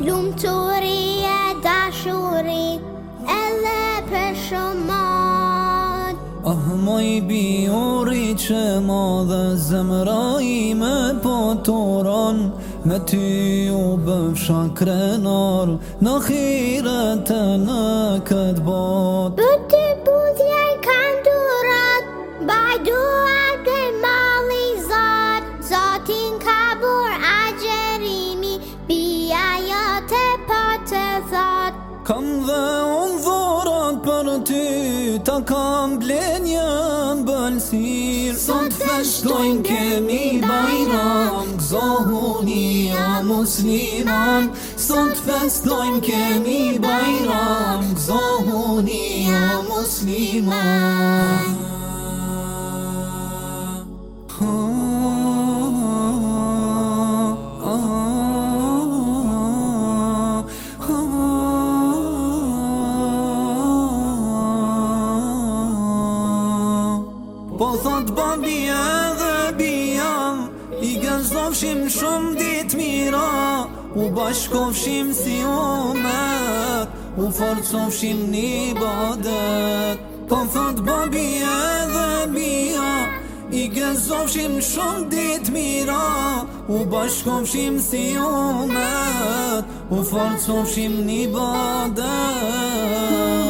Lumë e dashuri, elle për shumat Ahma i biori që ma dhe zemra i me po Me ty u bëv shakre nar, në kirete në këtë bat Kam dhe unë vorat për ty, ta kam blenjën për sirë Sot festojnë kemi bajran, këzohu musliman Sot festojnë kemi bajran, këzohu musliman Po thot babi e dhe bia I gëzofshim shumë dit mira U bashkofshim si omet U forcofshim një badet Po thot babi e dhe bia I gëzofshim shumë dit mira U bashkofshim si omet U forcofshim një badet